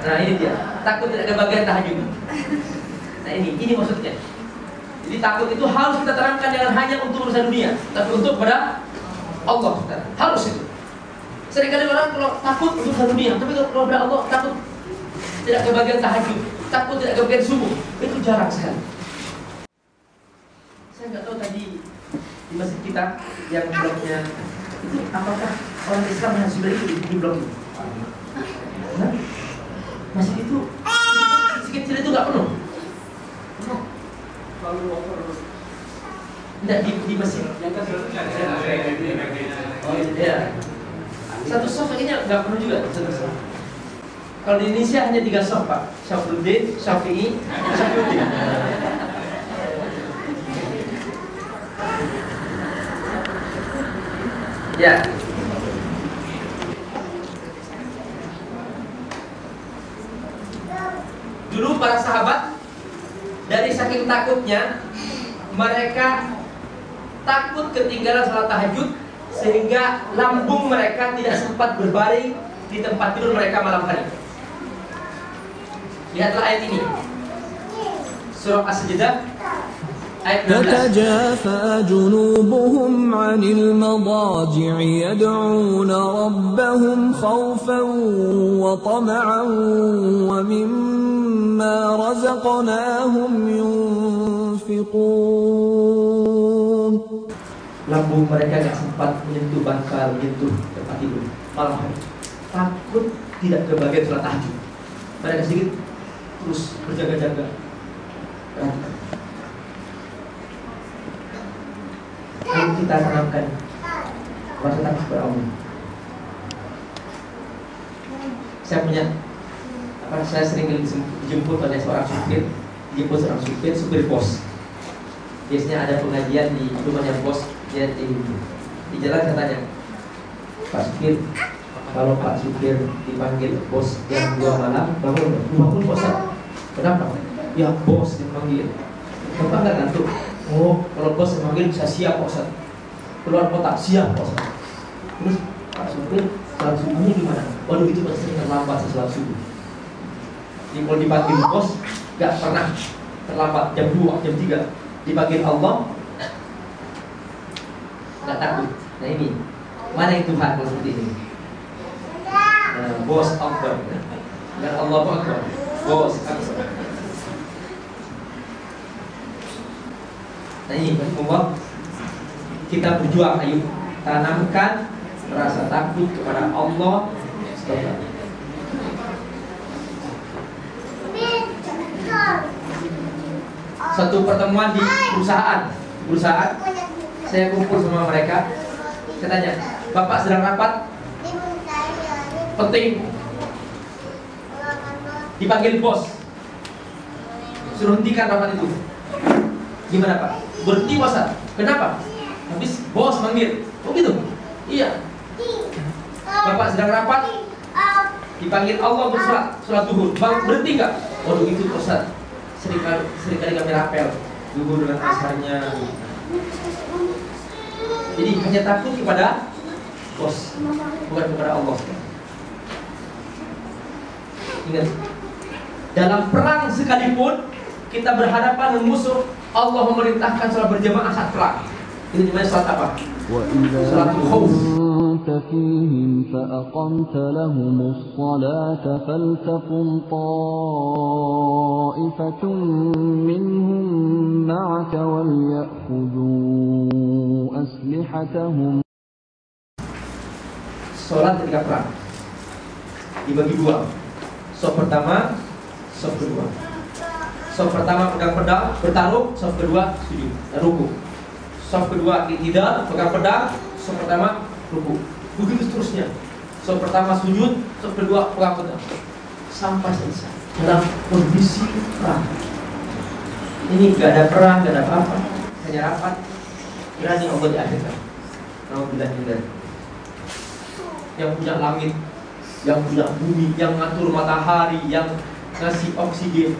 Nah ini dia, takut tidak kebagian tahajud. Nah ini, ini maksudnya. Jadi takut itu harus kita terangkan jangan hanya untuk urusan dunia, tapi untuk pada Allah. Harus itu. Seringkali orang kalau takut untuk urusan dunia, tapi kalau pada Allah takut tidak kebagian tahajud, takut tidak kebagian subuh, itu jarang sekali. Saya nggak tahu tadi di masjid kita yang bloknya itu apakah orang Islam yang sudah itu di blok itu? Masjid itu sekecil itu nggak penuh. Penuh. Tidak di, di masjid. Oh iya. Satu soft akhirnya nggak penuh juga satu soft. Kalau di Indonesia hanya tiga soft pak, Syafruddin, Syafi'i, Syafiuddin. Ya. Dulu para sahabat dari saking takutnya mereka takut ketinggalan sholat tahajud sehingga lambung mereka tidak sempat berbaring di tempat tidur mereka malam hari. Lihatlah ayat ini. Surah As-Sajdah ayat 16. تتجافى جنوبهم عن المضاجع يدعون ربهم خوفا وطمعا ومما رزقناهم ينفقون lambung mereka nggak sempat menyentuh bantal, menyentuh tempat tidur malam hari. Takut tidak kebagian sholat tahajud. Mereka sedikit terus berjaga-jaga. kita tanamkan rasa takut kepada Allah. Saya punya apa saya sering dijemput oleh seorang supir, dijemput seorang supir, supir bos. Biasanya ada pengajian di rumahnya bos, dia di, di jalan katanya, Pak supir, kalau Pak supir dipanggil bos jam dua malam, bangun, bangun bos. Kenapa? Ya bos dipanggil. Kenapa nggak ngantuk? Oh, kalau bos dipanggil bisa siap bos. Keluar kota siap bos. Terus Pak supir salat subuhnya gimana? Waduh itu pasti terlambat sesalat subuh. Jadi kalau dipanggil bos, nggak pernah terlambat jam 2, jam 3 Dipanggil Allah nggak takut. Nah ini mana yang Tuhan kalau seperti ini? Nah, bos Akbar dan Allah Akbar. Bos Akbar. Nah ini kita berjuang ayo tanamkan rasa takut kepada Allah. Satu pertemuan di perusahaan. Perusahaan Saya kumpul sama mereka. Saya tanya Bapak sedang rapat Penting. Dipanggil bos. Suruh hentikan rapat itu. Gimana Pak? Berhenti puasa Kenapa? Habis bos manggil. Oh gitu? Iya. Bapak sedang rapat. Dipanggil Allah bersolat Sholat duhur Bang berhenti nggak? Waduh itu Ustaz. Seringkali, sering kali kami rapel. Duhur dengan asarnya. Jadi hanya takut kepada Bos Bukan kepada Allah. Ingat. Dalam perang sekalipun Kita berhadapan dengan musuh Allah memerintahkan sholat berjamaah saat perang Ini namanya sholat apa? وإذا صلاة الخوف. كنت فيهم فأقمت لهم الصلاة فلتقم طائفة منهم معك وليأخذوا أسلحتهم Sholat ketika perang Dibagi dua Sof pertama Sof kedua Sof pertama pegang pedang Bertarung Sof kedua sujud dan ruku Sof kedua tidak pegang pedang. Sof pertama ruku. Begitu seterusnya. Sof pertama sujud. Sof kedua pegang pedang. Sampai selesai. Dalam kondisi perang. Ini gak ada perang, gak ada apa-apa. Hanya rapat. Berani Allah di akhirat Alhamdulillah yang punya langit, yang punya bumi, yang ngatur matahari, yang ngasih oksigen.